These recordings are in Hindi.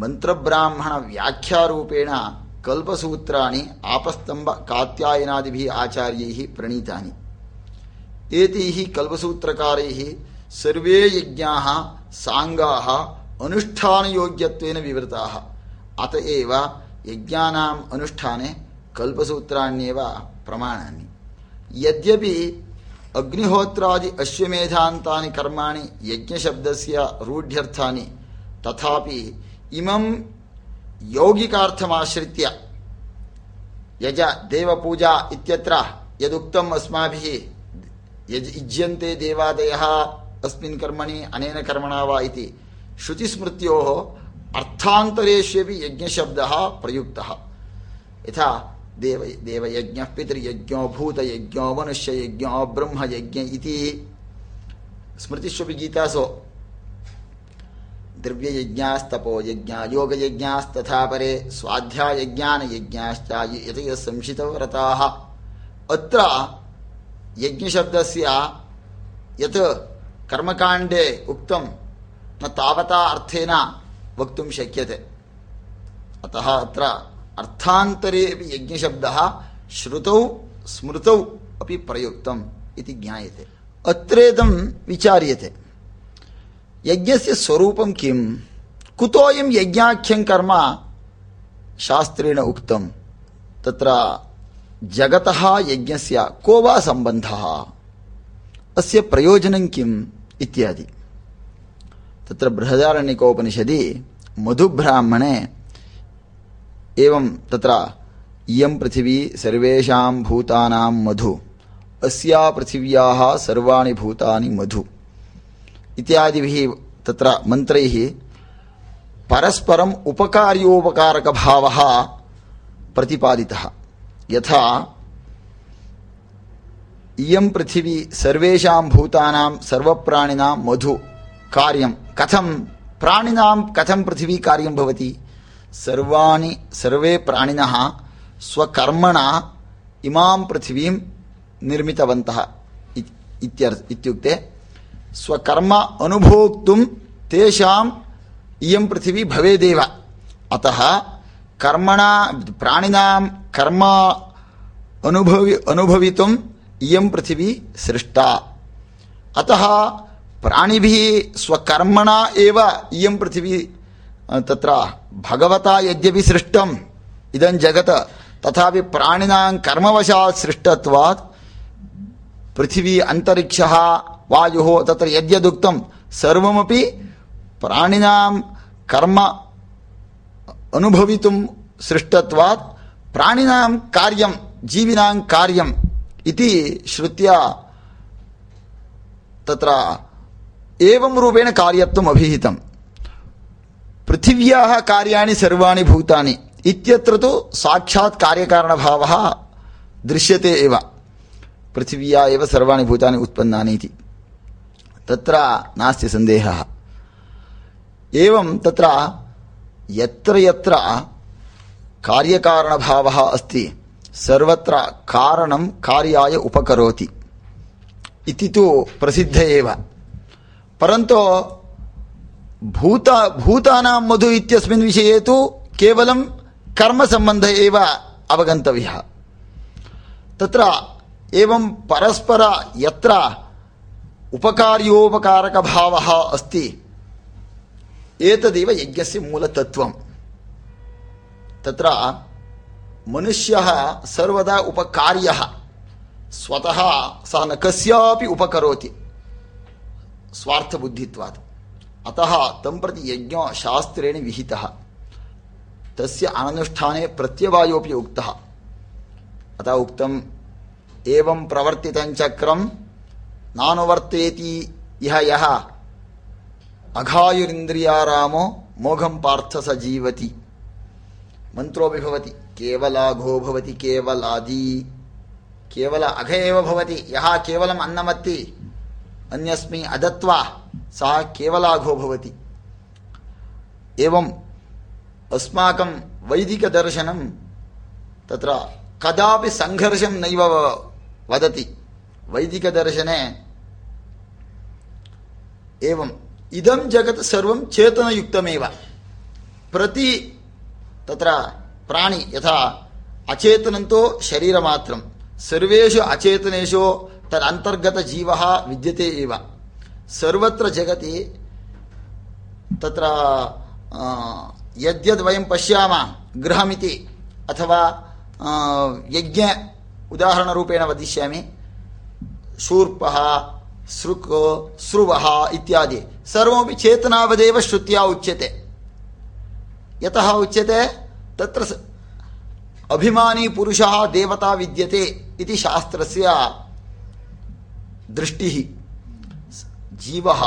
मन्त्रब्राह्मणव्याख्यारूपेण कल्पसूत्राणि आपस्तम्भकात्यायनादिभिः आचार्यैः प्रणीतानि। एतैः कल्पसूत्रकारैः सर्वे यज्ञाः, साङ्गाः, अनुष्ठानयोग्यत्वेन विवृताः। अत एव यज्ञानाम् अनुष्ठाने कल्पसूत्राण्येव प्रमाणानि। यद्यपि अग्निहोत्रादि अश्वमेधान्तानि कर्माणि यज्ञशब्दस्य तथापि इमं यौगिकार्थमाश्रित्य यज देवपूजा इत्यत्र यदुक्तम् अस्माभिः यज् युज्यन्ते देवादयः अस्मिन् कर्मणि अनेन कर्मणा वा इति श्रुतिस्मृत्योः अर्थान्तरेष्वपि यज्ञशब्दः प्रयुक्तः। यथा देव देवयज्ञः पितृयज्ञो भूतयज्ञो मनुष्ययज्ञो ब्रह्मयज्ञ इति स्मृतिष्वपि गीतासु द्रव्ययज्ञास्तपो यज्ञा योगयज्ञास्तथा परे स्वाध्यायज्ञानयज्ञाश्च यतयः संशितव्रताः अत्र यज्ञशब्दस्य यत् कर्मकाण्डे उक्तं न तावता अर्थेन वक्तुं शक्यते अतः अत्र अर्थान्तरे अपि यज्ञशब्दः श्रुतौ स्मृतौ अपि प्रयुक्तम् इति ज्ञायते अत्रेदं विचार्यते यज्ञस्य स्वरूपं किं कुतोऽयं यज्ञाख्यं कर्म? शास्त्रेण उक्तं। तत्र जगतः यज्ञस्य को वा सम्बन्धः? अस्य प्रयोजनं किम्? इत्यादि। तत्र बृहदारण्यकोपनिषदि मधुब्राह्मणे एवं तत्र इयं पृथिवी सर्वेषां भूतानां मधु। अस्या पृथिव्याः सर्वाणि भूतानि मधु। ఇత్యాదిభిः తత్ర మంత్రైः పరస్పరం ఉపకార్యోపకారకభావः ప్రతిపాదితः. యథా ఇయం పృథివీ సర్వేషాం భూతానాం సర్వప్రాణినాం మధు కార్యం కథం ప్రాణినాం కథం పృథివీ కార్యం భవతి. సర్వాణి సర్వే ప్రాణిన స్వకర్మణ ఇమాం పృథివీం నిర్మితవంతః. ఇత్యుక్తే स्वकर्म अनुभोक्तुं तेषाम् इयं पृथिवी भवेदेव। अतः कर्मणा, प्राणिनां कर्म अनुभवि अनुभवितुम् इयं पृथिवी सृष्टा। अतः प्राणिभिः स्वकर्मणा एव इयं पृथिवी तत्र भगवता यद्यपि सृष्टम्, इदं जगत्, तथापि प्राणिनां कर्मवशात् सृष्टत्वात् पृथिवी अन्तरिक्षः वायुः तत्र यद्यदुक्तं सर्वमपि प्राणिनां कर्म अनुभवितुं सृष्टत्वात् प्राणिनां कार्यं, जीविनां कार्यम् इति श्रुत्या तत्र एवं रूपेण कार्यत्वम् अभिहितम् पृथिव्याः कार्याणि सर्वाणि भूतानि इत्यत्र तु साक्षात् कार्यकारणभावः दृश्यते एव। पृथिव्या एव सर्वाणि भूतानि उत्पन्नानि इति। तत्र नास्ति सन्देहः। एवं तत्र यत्र यत्र कार्यकारणभावः अस्ति, सर्वत्र कारणं कार्याय उपकरोति। इति तु प्रसिद्ध एव। परन्तु भूता, भूतानां मधु इत्यस्मिन् विषये तु केवलं कर्मसम्बन्ध एव अवगन्तव्यः। तत्र एवं परस्पर यत्र ఉపకార్యోపకారక భావ అస్తి. ఏతదివ యజ్ఞస్య మూలతత్వం. తత్ర మనుష్య సర్వదా ఉపకార్య. స్వతః సహ న కస్యాపి ఉపకరోతి. స్వార్థబుద్ధిత్వాత్. అతః తం ప్రతి యజ్ఞ శాస్త్రేణ విహితః. తస్య అననుష్ఠానే ప్రత్యవాయోపి ఉక్తః అత ఉక్తం ఏవం ప్రవర్తితం చక్రం నానువర్తేతి ఇహ యహ. అఘాయురింద్రియారామో మోఘం పార్థ సజీవతి. మంత్రోభిభవతి. కేవలాఘో భవతి కేవలాది. కేవల అఘ ఏవ భవతి. యహ కేవలం అన్నమత్తి. అన్యస్మి అదత్వా. సా కేవలాఘో భవతి. ఏవం అస్మాకం వైదికదర్శనం తత్ర కదాపి సంఘర్షం నైవ వదతి. वदति वैदिकदर्शने एवम् इदं जगत् सर्वं चेतनयुक्तमेव प्रति तत्र प्राणि यथा अचेतनन्तो शरीरमात्रं सर्वेषु अचेतनेषु तदन्तर्गतजीवः विद्यते एव सर्वत्र जगति तत्र यद्यद् वयं पश्यामः गृहमिति अथवा यज्ञ उदाहरणरूपेण वदिष्यामि शूर्पः सृक् स्रुवः इत्यादि। सर्वमपि चेतनावदेव श्रुत्या उच्यते। यतः उच्यते, तत्र अभिमानी पुरुषः देवता विद्यते इति शास्त्रस्य दृष्टिः। जीवः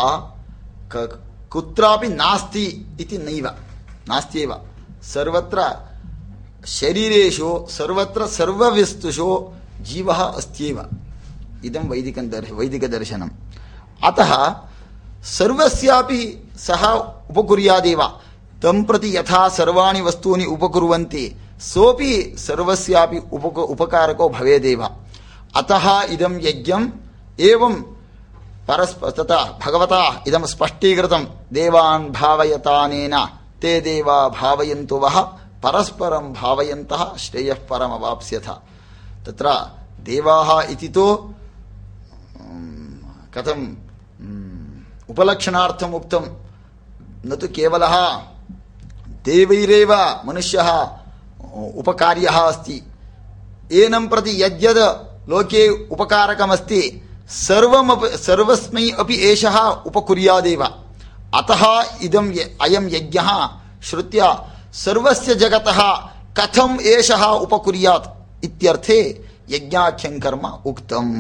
कुत्रापि नास्ति इति नैव। नास्त्येव। सर्वत्र शरीरेषु, सर्वत्र सर्ववस्तुषु जीवः अस्त्येव। ఇదం వైదిక వైదిక దర్శనం. అత సర్వ్యాపి సహ ఉపకుర్యాదేవ. తం ప్రతి యథా సర్వాణి వస్తువుని ఉపకూర్వంతి. సోపి సర్వ్యాపి ఉపక ఉపకారకో భవేదేవ. అత ఇదం యజ్ఞం ఏం పరస్ప తత భగవత ఇదం స్పష్టీకృతం. దేవాన్ భావయతానేన. తే దేవా భావయంతు వహ పరస్పరం భావయంత. శ్రేయఃపరమవాప్స్యథ తత్ర కథం ఉపలక్షణార్థం ఉక్తం నతు కేవల దేవైరేవ మనుష్య ఉపకార్య అస్తి. ఏనం ప్రతి యద్యద్ లోకే ఉపకారకమస్తి. సర్వమపి సర్వస్మై అపి ఏష ఉపకుర్యాదేవ. అత ఇదం అయం యజ్ఞ. శ్రుత్య సర్వస్య జగత కథం ఏష ఉపకుర్యాత్. ఇత్యర్థే యజ్ఞాఖ్యం కర్మ ఉక్తం.